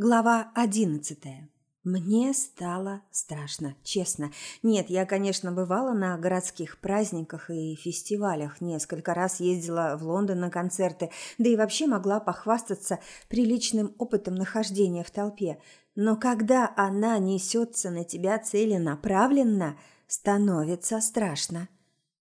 Глава одиннадцатая. Мне стало страшно, честно. Нет, я, конечно, бывала на городских праздниках и фестивалях, несколько раз ездила в Лондон на концерты, да и вообще могла похвастаться приличным опытом нахождения в толпе. Но когда она несется на тебя целенаправленно, становится страшно.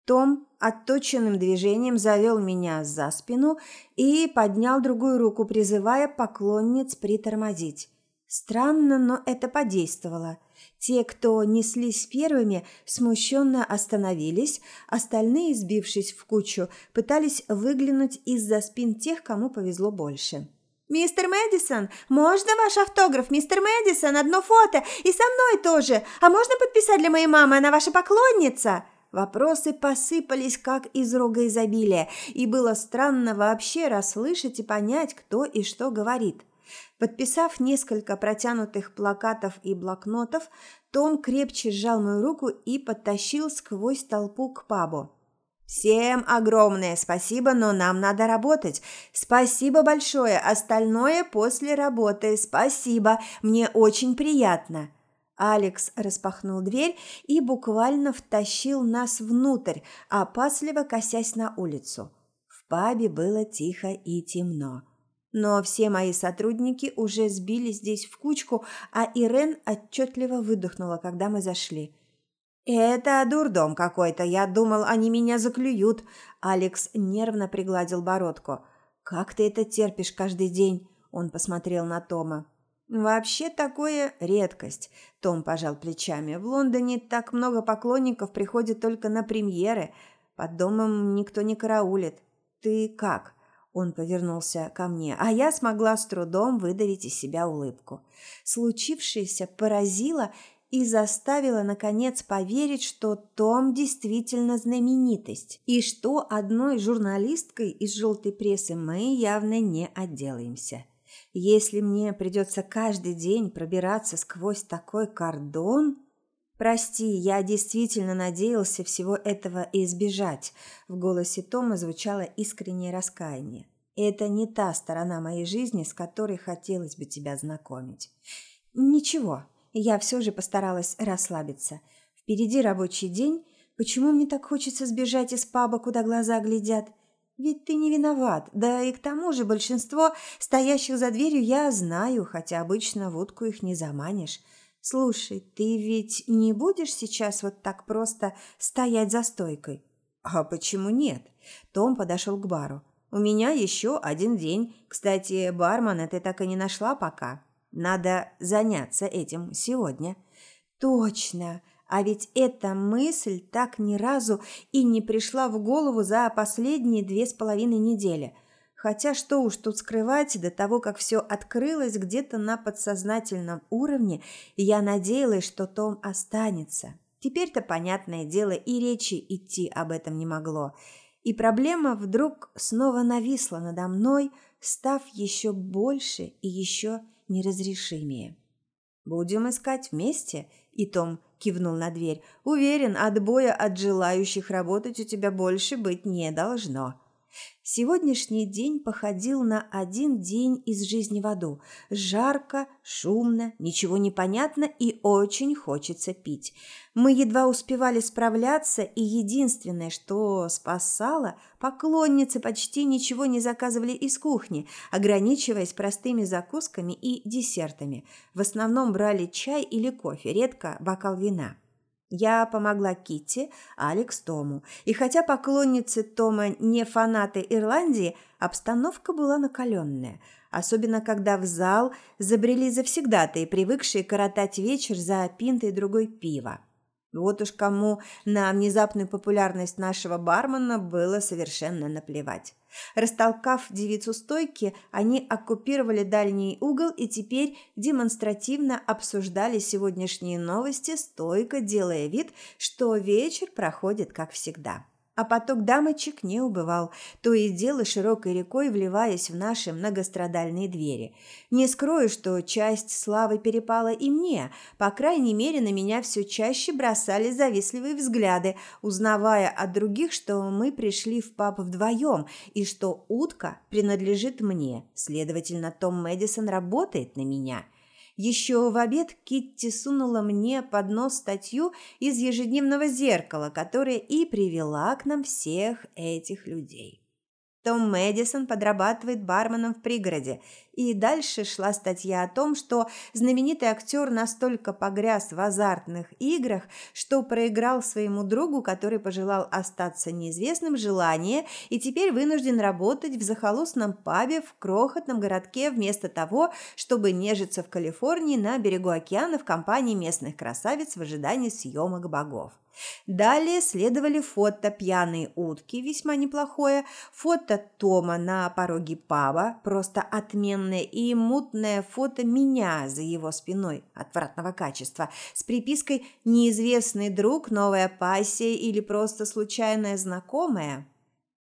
Том отточенным движением завел меня за спину и поднял другую руку, призывая поклонниц притормозить. Странно, но это подействовало. Те, кто неслись первыми, смущенно остановились, остальные, сбившись в кучу, пытались выглянуть из-за спин тех, кому повезло больше. «Мистер Мэдисон, можно ваш автограф, мистер Мэдисон, одно фото, и со мной тоже, а можно подписать для моей мамы, она ваша поклонница?» Вопросы посыпались как из рога изобилия, и было странно вообще расслышать и понять, кто и что говорит. Подписав несколько протянутых плакатов и блокнотов, Том крепче сжал мою руку и подтащил сквозь толпу к пабу. «Всем огромное спасибо, но нам надо работать. Спасибо большое, остальное после работы. Спасибо, мне очень приятно». Алекс распахнул дверь и буквально втащил нас внутрь, опасливо косясь на улицу. В пабе было тихо и темно. Но все мои сотрудники уже сбились здесь в кучку, а Ирен отчетливо выдохнула, когда мы зашли. «Это дурдом какой-то. Я думал, они меня заклюют». Алекс нервно пригладил бородку. «Как ты это терпишь каждый день?» Он посмотрел на Тома. Вообще такое редкость. Том пожал плечами. В Лондоне так много поклонников приходит только на премьеры. Под домом никто не караулит. Ты как? Он повернулся ко мне, а я смогла с трудом выдавить из себя улыбку. Случившееся поразило и заставило наконец поверить, что Том действительно знаменитость, и что одной журналисткой из желтой прессы мы явно не отделаемся. Если мне придется каждый день пробираться сквозь такой кордон... Прости, я действительно надеялся всего этого избежать. В голосе Тома звучало искреннее раскаяние. Это не та сторона моей жизни, с которой хотелось бы тебя знакомить. Ничего, я все же постаралась расслабиться. Впереди рабочий день. Почему мне так хочется сбежать из паба, куда глаза глядят? Ведь ты не виноват. Да и к тому же большинство стоящих за дверью я знаю, хотя обычно водку их не заманишь. Слушай, ты ведь не будешь сейчас вот так просто стоять за стойкой? А почему нет? Том подошел к бару. У меня еще один день. Кстати, бармена ты так и не нашла пока. Надо заняться этим сегодня. Точно. А ведь эта мысль так ни разу и не пришла в голову за последние две с половиной недели. Хотя что уж тут скрывать, до того, как все открылось где-то на подсознательном уровне, я надеялась, что Том останется. Теперь-то, понятное дело, и речи идти об этом не могло. И проблема вдруг снова нависла надо мной, став еще больше и еще неразрешимее. «Будем искать вместе?» И Том кивнул на дверь. Уверен, отбоя от желающих работать у тебя больше быть не должно. Сегодняшний день походил на один день из жизни в аду. Жарко, шумно, ничего не понятно и очень хочется пить. Мы едва успевали справляться, и единственное, что спасало, поклонницы почти ничего не заказывали из кухни, ограничиваясь простыми закусками и десертами. В основном брали чай или кофе, редко бокал вина. Я помогла Китти, Алекс Тому. И хотя поклонницы Тома не фанаты Ирландии, обстановка была накаленная. Особенно, когда в зал забрели завсегдатые, привыкшие коротать вечер за пинтой другой пива. Вот уж кому на внезапную популярность нашего бармена было совершенно наплевать. Растолкав девицу стойки, они оккупировали дальний угол и теперь демонстративно обсуждали сегодняшние новости, стойко делая вид, что вечер проходит как всегда. А поток дамочек не убывал, то и дело широкой рекой вливаясь в наши многострадальные двери. Не скрою, что часть славы перепала и мне, по крайней мере, на меня все чаще бросали завистливые взгляды, узнавая от других, что мы пришли в паб вдвоем и что утка принадлежит мне, следовательно, Том Мэдисон работает на меня – еще в обед Китти сунула мне под нос статью из ежедневного зеркала, которая и привела к нам всех этих людей. Том Мэдисон подрабатывает барменом в пригороде. И дальше шла статья о том, что знаменитый актер настолько погряз в азартных играх, что проиграл своему другу, который пожелал остаться неизвестным, желание и теперь вынужден работать в захолустном пабе в крохотном городке вместо того, чтобы нежиться в Калифорнии на берегу океана в компании местных красавиц в ожидании съемок богов. Далее следовали фото пьяной утки, весьма неплохое, фото Тома на пороге паба, просто отменное, и мутное фото меня за его спиной, отвратного качества, с припиской «неизвестный друг, новая пассия или просто случайная знакомая».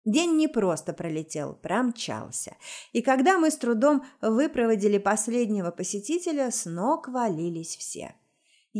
День не просто пролетел, промчался. И когда мы с трудом выпроводили последнего посетителя, с ног валились все.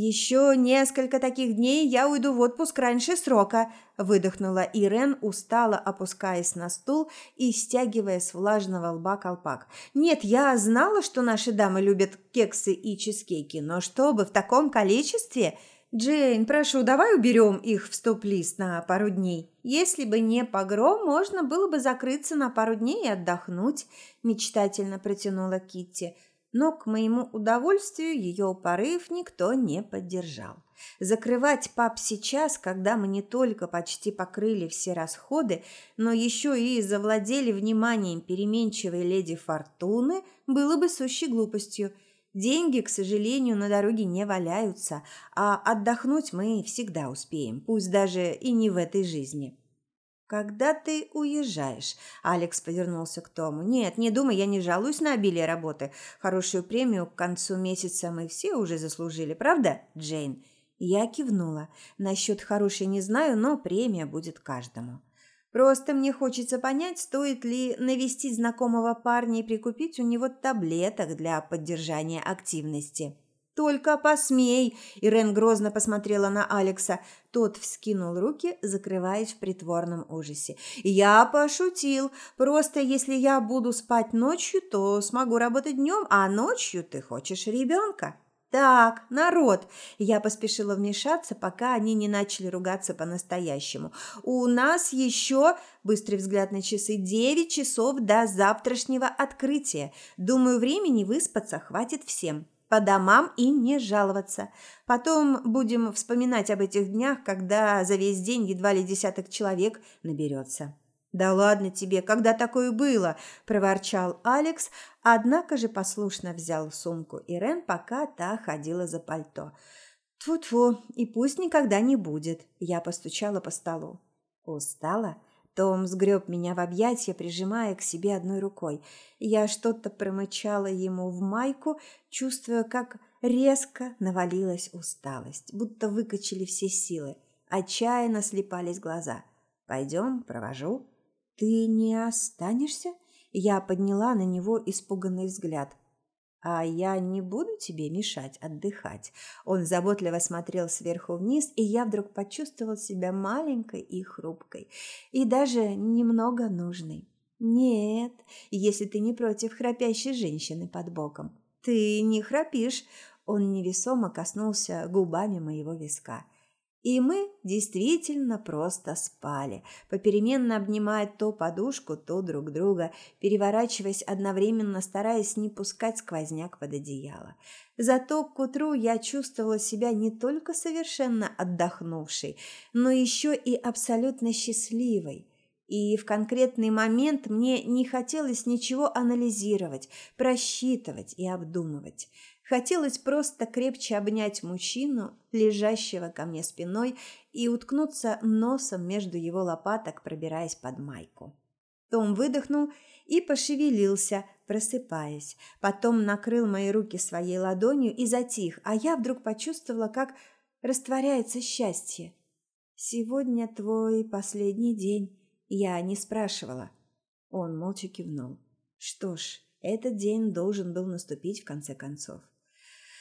«Еще несколько таких дней я уйду в отпуск раньше срока», – выдохнула Ирен, устало опускаясь на стул и стягивая с влажного лба колпак. «Нет, я знала, что наши дамы любят кексы и чизкейки, но чтобы в таком количестве...» «Джейн, прошу, давай уберем их в стоп-лист на пару дней. Если бы не погром, можно было бы закрыться на пару дней и отдохнуть», – мечтательно протянула Китти – но, к моему удовольствию, ее порыв никто не поддержал. Закрывать паб сейчас, когда мы не только почти покрыли все расходы, но еще и завладели вниманием переменчивой леди Фортуны, было бы сущей глупостью. Деньги, к сожалению, на дороге не валяются, а отдохнуть мы всегда успеем, пусть даже и не в этой жизни. «Когда ты уезжаешь?» Алекс повернулся к Тому. «Нет, не думай, я не жалуюсь на обилие работы. Хорошую премию к концу месяца мы все уже заслужили, правда, Джейн?» Я кивнула. Насчет хорошей не знаю, но премия будет каждому. Просто мне хочется понять, стоит ли навестить знакомого парня и прикупить у него таблеток для поддержания активности. «Только посмей!» – Ирен грозно посмотрела на Алекса. Тот вскинул руки, закрываясь в притворном ужасе. «Я пошутил. Просто если я буду спать ночью, то смогу работать днем, а ночью ты хочешь ребенка». «Так, народ!» Я поспешила вмешаться, пока они не начали ругаться по-настоящему. «У нас еще...» Быстрый взгляд на часы. «Девять часов до завтрашнего открытия. Думаю, времени выспаться хватит всем» по домам и не жаловаться. Потом будем вспоминать об этих днях, когда за весь день едва ли десяток человек наберется». «Да ладно тебе, когда такое было?» – проворчал Алекс, однако же послушно взял сумку Ирен, пока та ходила за пальто. «Тьфу-тьфу, и пусть никогда не будет», – я постучала по столу. «Устала?» Том сгреб меня в объятия, прижимая к себе одной рукой. Я что-то промычала ему в майку, чувствуя, как резко навалилась усталость, будто выкачали все силы. Отчаянно слепались глаза. «Пойдем, провожу». «Ты не останешься?» Я подняла на него испуганный взгляд. А я не буду тебе мешать отдыхать. Он заботливо смотрел сверху вниз, и я вдруг почувствовал себя маленькой и хрупкой, и даже немного нужной. Нет, если ты не против храпящей женщины под боком. Ты не храпишь. Он невесомо коснулся губами моего виска. И мы действительно просто спали, попеременно обнимая то подушку, то друг друга, переворачиваясь одновременно, стараясь не пускать сквозняк под одеяло. Зато к утру я чувствовала себя не только совершенно отдохнувшей, но еще и абсолютно счастливой. И в конкретный момент мне не хотелось ничего анализировать, просчитывать и обдумывать. Хотелось просто крепче обнять мужчину, лежащего ко мне спиной, и уткнуться носом между его лопаток, пробираясь под майку. Том выдохнул и пошевелился, просыпаясь. Потом накрыл мои руки своей ладонью и затих, а я вдруг почувствовала, как растворяется счастье. Сегодня твой последний день. Я не спрашивала. Он молча кивнул. Что ж, этот день должен был наступить в конце концов.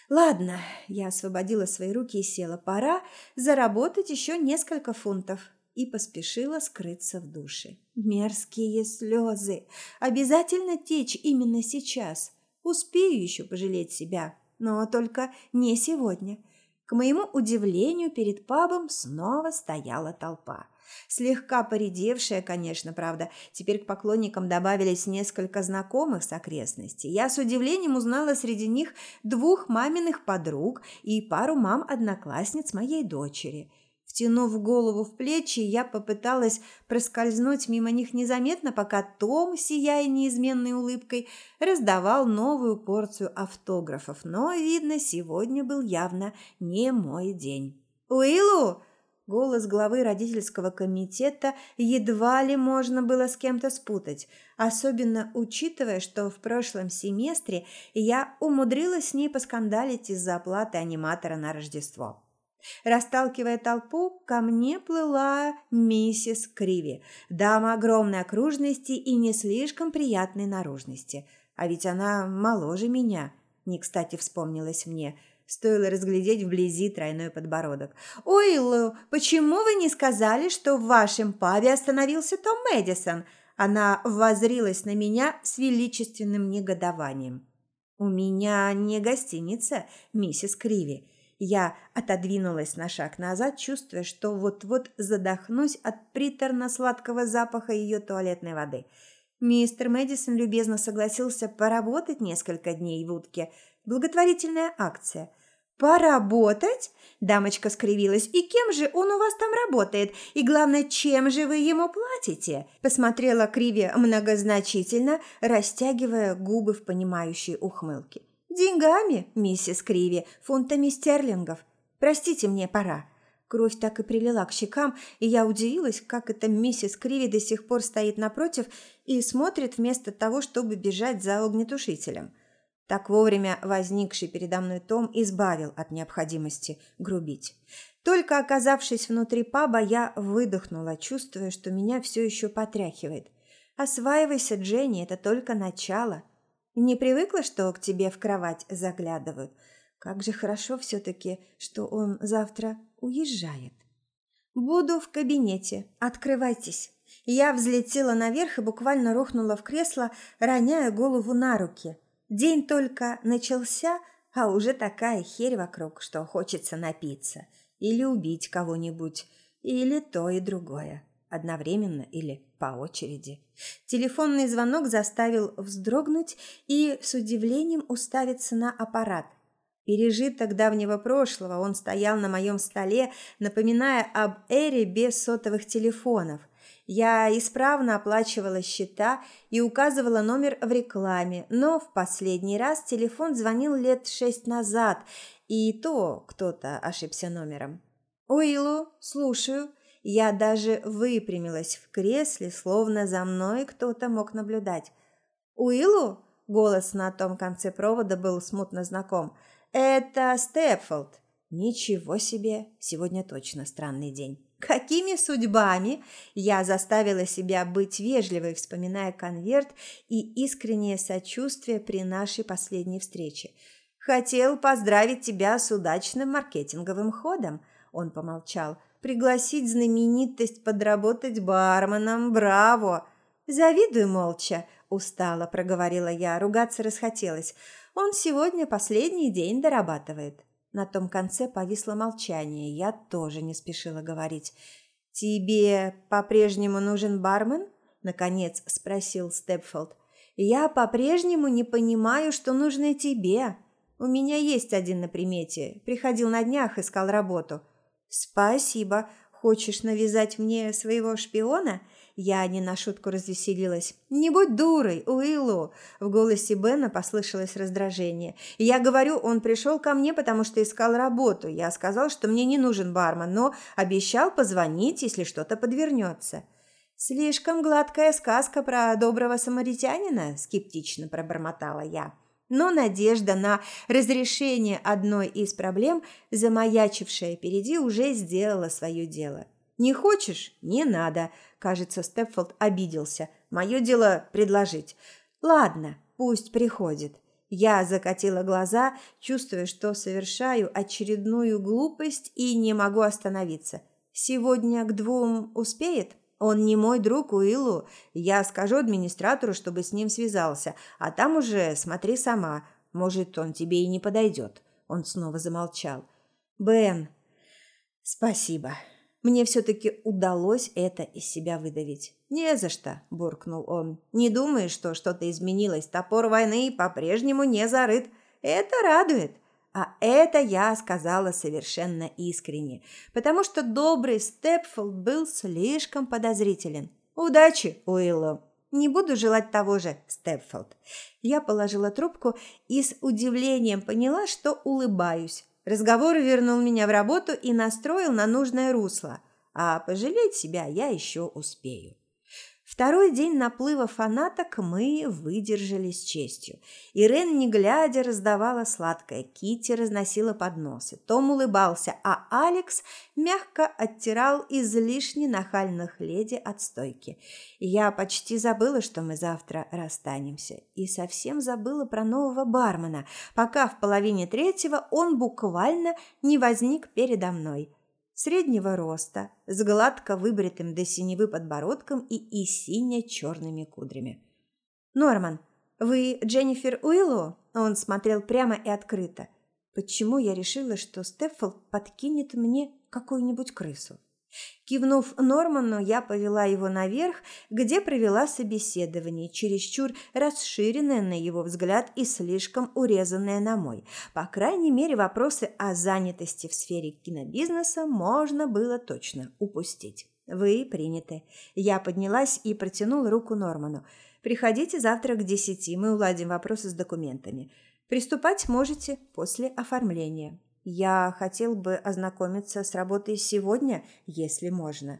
Ладно, я освободила свои руки и села. Пора заработать еще несколько фунтов. И поспешила скрыться в душе. Мерзкие слезы. Обязательно течь именно сейчас. Успею еще пожалеть себя, но только не сегодня. К моему удивлению, перед пабом снова стояла толпа. Слегка поредевшая, конечно, правда. Теперь к поклонникам добавились несколько знакомых с окрестностей. Я с удивлением узнала среди них двух маминых подруг и пару мам-одноклассниц моей дочери – Втянув голову в плечи, я попыталась проскользнуть мимо них незаметно, пока Том, сияя неизменной улыбкой, раздавал новую порцию автографов. Но, видно, сегодня был явно не мой день. «Уиллу!» Голос главы родительского комитета едва ли можно было с кем-то спутать, особенно учитывая, что в прошлом семестре я умудрилась с ней поскандалить из-за оплаты аниматора на Рождество. Расталкивая толпу, ко мне плыла миссис Криви, дама огромной окружности и не слишком приятной наружности. А ведь она моложе меня, не кстати вспомнилось мне. Стоило разглядеть вблизи тройной подбородок. «Ой, Лу, почему вы не сказали, что в вашем пабе остановился Том Мэдисон?» Она воззрилась на меня с величественным негодованием. «У меня не гостиница, миссис Криви. Я отодвинулась на шаг назад, чувствуя, что вот-вот задохнусь от приторно-сладкого запаха ее туалетной воды. Мистер Мэдисон любезно согласился поработать несколько дней в утке. Благотворительная акция. «Поработать?» – дамочка скривилась. «И кем же он у вас там работает? И главное, чем же вы ему платите?» Посмотрела Криви многозначительно, растягивая губы в понимающей ухмылке. «Деньгами, миссис Криви, фунтами стерлингов. Простите, мне пора». Кровь так и прилила к щекам, и я удивилась, как эта миссис Криви до сих пор стоит напротив и смотрит вместо того, чтобы бежать за огнетушителем. Так вовремя возникший передо мной Том избавил от необходимости грубить. Только оказавшись внутри паба, я выдохнула, чувствуя, что меня все еще потряхивает. «Осваивайся, Дженни, это только начало». Не привыкла, что к тебе в кровать заглядывают. Как же хорошо все-таки, что он завтра уезжает. Буду в кабинете. Открывайтесь. Я взлетела наверх и буквально рухнула в кресло, роняя голову на руки. День только начался, а уже такая херь вокруг, что хочется напиться. Или убить кого-нибудь. Или то и другое одновременно или по очереди. Телефонный звонок заставил вздрогнуть и с удивлением уставиться на аппарат. Пережиток давнего прошлого, он стоял на моем столе, напоминая об эре без сотовых телефонов. Я исправно оплачивала счета и указывала номер в рекламе, но в последний раз телефон звонил лет шесть назад, и то кто-то ошибся номером. «Уиллу, слушаю», я даже выпрямилась в кресле, словно за мной кто-то мог наблюдать. «Уиллу?» – голос на том конце провода был смутно знаком. «Это Степфолд». «Ничего себе! Сегодня точно странный день». Какими судьбами я заставила себя быть вежливой, вспоминая конверт и искреннее сочувствие при нашей последней встрече. Хотел поздравить тебя с удачным маркетинговым ходом, он помолчал пригласить знаменитость подработать барменом. Браво! Завидую молча, устало проговорила я. Ругаться расхотелось. Он сегодня последний день дорабатывает. На том конце повисло молчание. Я тоже не спешила говорить. Тебе по-прежнему нужен бармен? наконец спросил Степфолд. Я по-прежнему не понимаю, что нужно тебе. У меня есть один на примете. Приходил на днях, искал работу. «Спасибо. Хочешь навязать мне своего шпиона?» Я не на шутку развеселилась. «Не будь дурой, Уиллу!» В голосе Бена послышалось раздражение. «Я говорю, он пришел ко мне, потому что искал работу. Я сказал, что мне не нужен бармен, но обещал позвонить, если что-то подвернется». «Слишком гладкая сказка про доброго самаритянина?» – скептично пробормотала я. Но надежда на разрешение одной из проблем, замаячившая впереди, уже сделала свое дело. Не хочешь? Не надо. Кажется, Степфолд обиделся. Мое дело предложить. Ладно, пусть приходит. Я закатила глаза, чувствуя, что совершаю очередную глупость и не могу остановиться. Сегодня к двум успеет? Он не мой друг Уиллу. Я скажу администратору, чтобы с ним связался, а там уже смотри сама. Может, он тебе и не подойдет. Он снова замолчал. Бен, спасибо. Мне все-таки удалось это из себя выдавить. «Не за что», – буркнул он. «Не думай, что что-то изменилось. Топор войны по-прежнему не зарыт. Это радует». А это я сказала совершенно искренне, потому что добрый Степфолд был слишком подозрителен. «Удачи, Уилло!» «Не буду желать того же, Степфолд». Я положила трубку и с удивлением поняла, что улыбаюсь. Разговор вернул меня в работу и настроил на нужное русло, а пожалеть себя я еще успею. Второй день наплыва фанаток мы выдержали с честью. Ирен, не глядя, раздавала сладкое, Кити разносила подносы. Том улыбался, а Алекс мягко оттирал излишне нахальных леди от стойки. Я почти забыла, что мы завтра расстанемся, и совсем забыла про нового бармена, пока в половине третьего он буквально не возник передо мной – среднего роста, с гладко выбритым до синевы подбородком и, и сине-черными кудрями. «Норман, вы Дженнифер Уиллоу?» Он смотрел прямо и открыто. «Почему я решила, что Стеффолд подкинет мне какую-нибудь крысу?» Кивнув Норману, я повела его наверх, где провела собеседование, чересчур расширенное на его взгляд и слишком урезанное на мой. По крайней мере, вопросы о занятости в сфере кинобизнеса можно было точно упустить. «Вы приняты». Я поднялась и протянула руку Норману. «Приходите завтра к десяти, мы уладим вопросы с документами. Приступать можете после оформления». Я хотел бы ознакомиться с работой сегодня, если можно.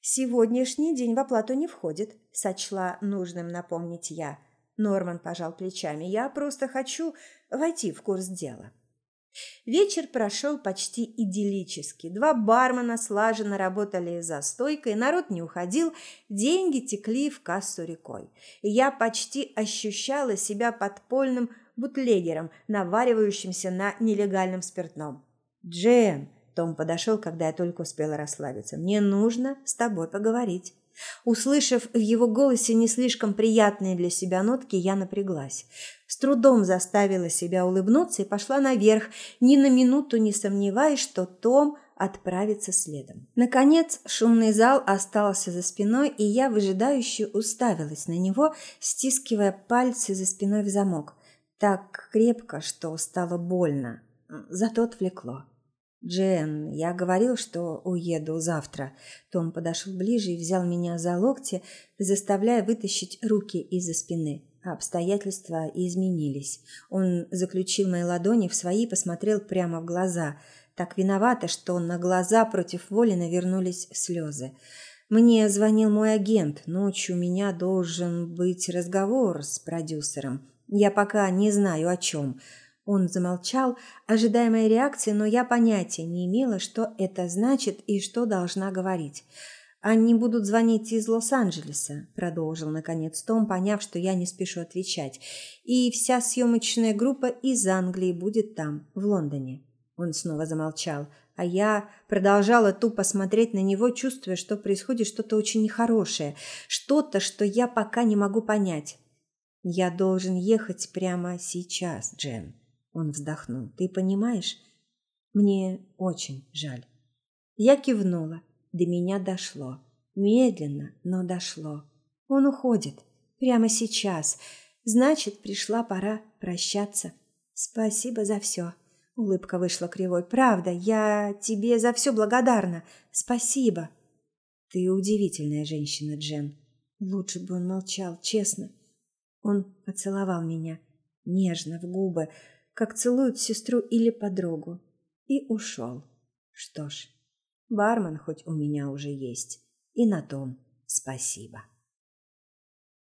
Сегодняшний день в оплату не входит, сочла нужным напомнить я. Норман пожал плечами. Я просто хочу войти в курс дела. Вечер прошел почти идиллически. Два бармена слаженно работали за стойкой, народ не уходил, деньги текли в кассу рекой. Я почти ощущала себя подпольным бутлегером, наваривающимся на нелегальном спиртном. «Джен!» – Том подошел, когда я только успела расслабиться. «Мне нужно с тобой поговорить». Услышав в его голосе не слишком приятные для себя нотки, я напряглась. С трудом заставила себя улыбнуться и пошла наверх, ни на минуту не сомневаясь, что Том отправится следом. Наконец, шумный зал остался за спиной, и я выжидающе уставилась на него, стискивая пальцы за спиной в замок так крепко, что стало больно. Зато отвлекло. «Джен, я говорил, что уеду завтра». Том подошел ближе и взял меня за локти, заставляя вытащить руки из-за спины. Обстоятельства изменились. Он заключил мои ладони в свои и посмотрел прямо в глаза. Так виновато, что на глаза против воли навернулись слезы. Мне звонил мой агент. Ночью у меня должен быть разговор с продюсером. Я пока не знаю о чем». Он замолчал, ожидая моей реакции, но я понятия не имела, что это значит и что должна говорить. «Они будут звонить из Лос-Анджелеса», – продолжил наконец Том, поняв, что я не спешу отвечать. «И вся съемочная группа из Англии будет там, в Лондоне». Он снова замолчал, а я продолжала тупо смотреть на него, чувствуя, что происходит что-то очень нехорошее, что-то, что я пока не могу понять. «Я должен ехать прямо сейчас, Джен», – он вздохнул. «Ты понимаешь? Мне очень жаль». Я кивнула. До меня дошло. Медленно, но дошло. Он уходит. Прямо сейчас. Значит, пришла пора прощаться. Спасибо за все. Улыбка вышла кривой. Правда, я тебе за все благодарна. Спасибо. Ты удивительная женщина, Джен. Лучше бы он молчал, честно. Он поцеловал меня нежно в губы, как целуют сестру или подругу, и ушел. Что ж, бармен хоть у меня уже есть, и на том спасибо.